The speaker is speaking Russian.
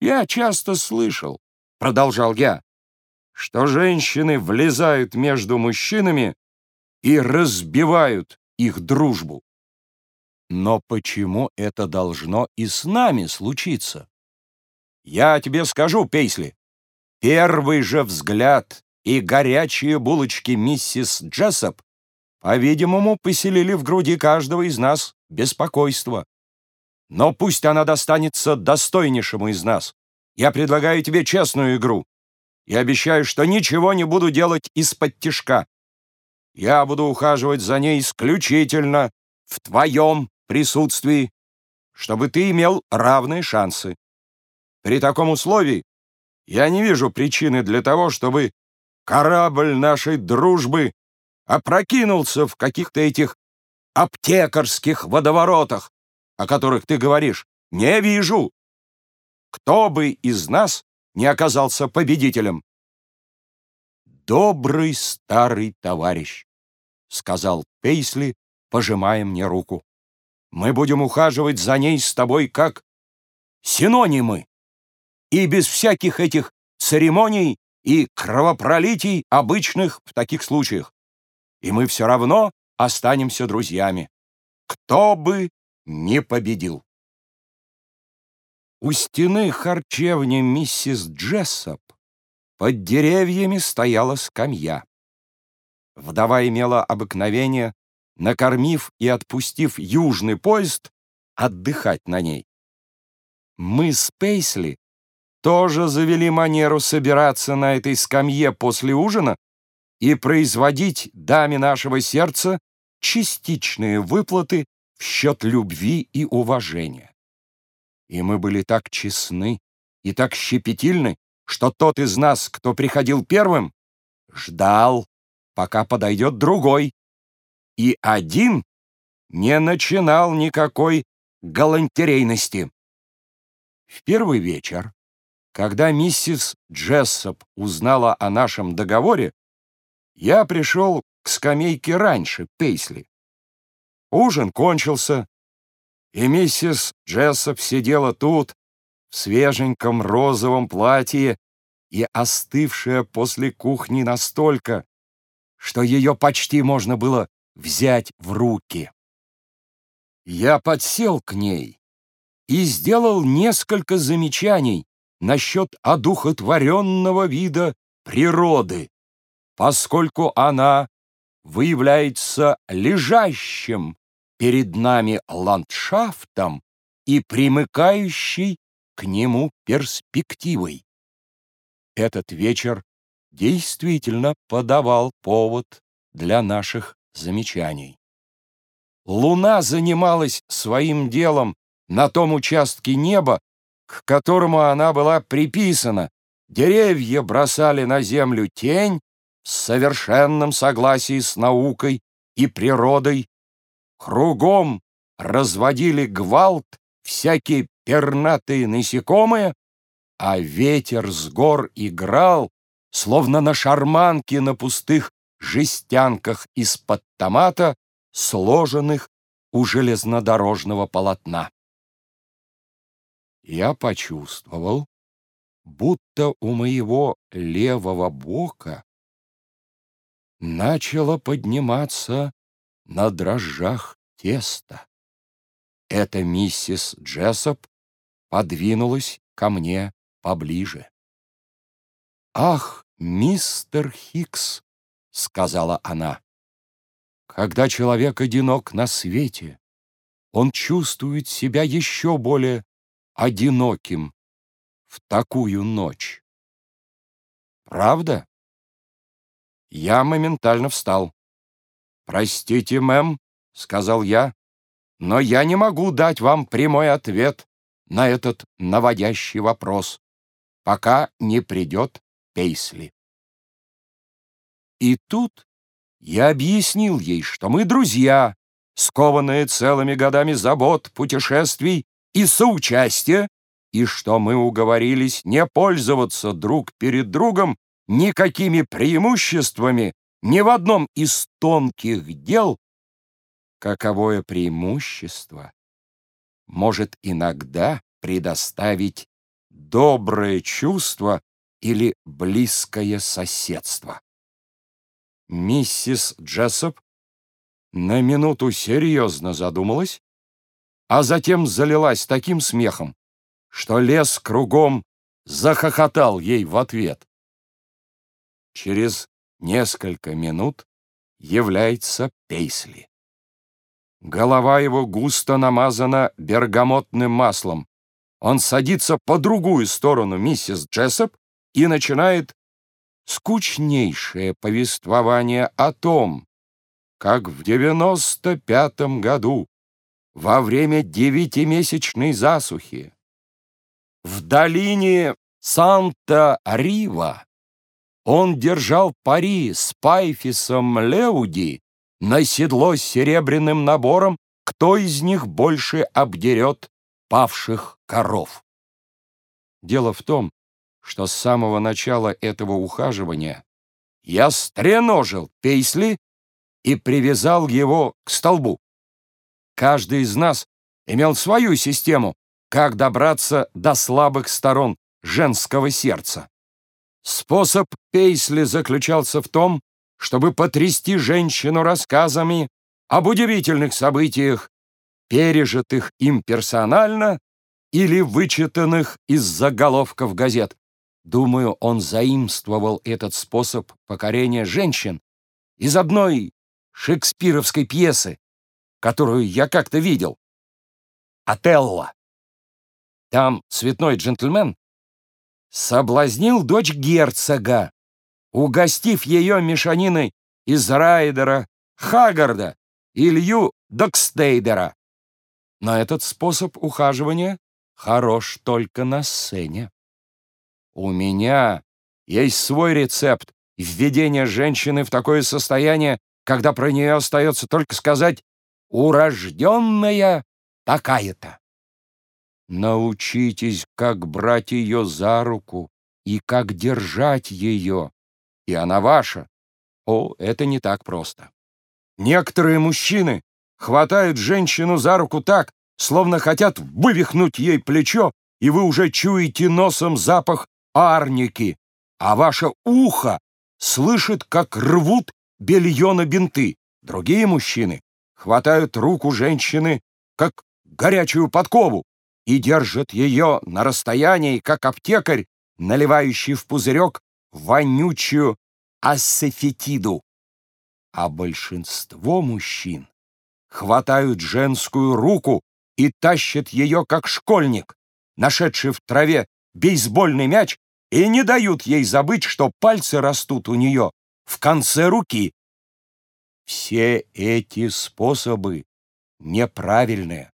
Я часто слышал, продолжал я, что женщины влезают между мужчинами и разбивают их дружбу. Но почему это должно и с нами случиться? Я тебе скажу, Пейсли, первый же взгляд и горячие булочки миссис Джессоп, по-видимому, поселили в груди каждого из нас беспокойство. Но пусть она достанется достойнейшему из нас. Я предлагаю тебе честную игру. Я обещаю, что ничего не буду делать из-под тишка. Я буду ухаживать за ней исключительно в твоем присутствии, чтобы ты имел равные шансы. При таком условии я не вижу причины для того, чтобы корабль нашей дружбы опрокинулся в каких-то этих аптекарских водоворотах, о которых ты говоришь. Не вижу. Кто бы из нас не оказался победителем. «Добрый старый товарищ», — сказал Пейсли, пожимая мне руку. «Мы будем ухаживать за ней с тобой как синонимы и без всяких этих церемоний и кровопролитий, обычных в таких случаях. И мы все равно останемся друзьями. Кто бы не победил. У стены харчевни миссис Джессоп под деревьями стояла скамья. Вдова имела обыкновение, накормив и отпустив южный поезд, отдыхать на ней. Мы с Пейсли тоже завели манеру собираться на этой скамье после ужина и производить даме нашего сердца частичные выплаты в счет любви и уважения. И мы были так честны и так щепетильны, что тот из нас, кто приходил первым, ждал, пока подойдет другой, и один не начинал никакой галантерейности. В первый вечер, когда миссис Джессоп узнала о нашем договоре, я пришел к скамейке раньше Пейсли. Ужин кончился, и миссис Джессоп сидела тут, в свеженьком розовом платье и остывшая после кухни настолько, что ее почти можно было взять в руки. Я подсел к ней и сделал несколько замечаний насчет одухотворенного вида природы, поскольку она выявляется лежащим перед нами ландшафтом и примыкающей к нему перспективой. Этот вечер действительно подавал повод для наших замечаний. Луна занималась своим делом на том участке неба, к которому она была приписана. Деревья бросали на землю тень, в совершенном согласии с наукой и природой, кругом разводили гвалт всякие пернатые насекомые, а ветер с гор играл, словно на шарманке на пустых жестянках из-под томата, сложенных у железнодорожного полотна. Я почувствовал, будто у моего левого бока начало подниматься на дрожжах тесто. Эта миссис Джессоп подвинулась ко мне поближе. «Ах, мистер Хикс!» — сказала она. «Когда человек одинок на свете, он чувствует себя еще более одиноким в такую ночь. Правда?» Я моментально встал. «Простите, мэм», — сказал я, «но я не могу дать вам прямой ответ на этот наводящий вопрос, пока не придет Пейсли». И тут я объяснил ей, что мы друзья, скованные целыми годами забот, путешествий и соучастия, и что мы уговорились не пользоваться друг перед другом никакими преимуществами ни в одном из тонких дел, каковое преимущество может иногда предоставить доброе чувство или близкое соседство. Миссис Джессоп на минуту серьезно задумалась, а затем залилась таким смехом, что лес кругом захохотал ей в ответ. Через несколько минут является Пейсли. Голова его густо намазана бергамотным маслом. Он садится по другую сторону миссис Джессоп и начинает скучнейшее повествование о том, как в девяносто пятом году во время девятимесячной засухи в долине Санта-Рива он держал пари с Пайфисом Леуди на седло с серебряным набором, кто из них больше обдерет павших коров. Дело в том, что с самого начала этого ухаживания я стреножил Пейсли и привязал его к столбу. Каждый из нас имел свою систему, как добраться до слабых сторон женского сердца. Способ Пейсли заключался в том, чтобы потрясти женщину рассказами об удивительных событиях, пережитых им персонально или вычитанных из заголовков газет. Думаю, он заимствовал этот способ покорения женщин из одной шекспировской пьесы, которую я как-то видел. «Отелло». Там цветной джентльмен соблазнил дочь герцога, угостив ее мешаниной из Райдера, Хагарда и Лью Докстейдера. Но этот способ ухаживания хорош только на сцене. У меня есть свой рецепт введения женщины в такое состояние, когда про нее остается только сказать «урожденная такая-то». Научитесь, как брать ее за руку и как держать ее, и она ваша. О, это не так просто. Некоторые мужчины хватают женщину за руку так, словно хотят вывихнуть ей плечо, и вы уже чуете носом запах арники, а ваше ухо слышит, как рвут белье на бинты. Другие мужчины хватают руку женщины, как горячую подкову, и держат ее на расстоянии, как аптекарь, наливающий в пузырек вонючую ассефетиду. А большинство мужчин хватают женскую руку и тащат ее, как школьник, нашедший в траве бейсбольный мяч и не дают ей забыть, что пальцы растут у нее в конце руки. Все эти способы неправильные.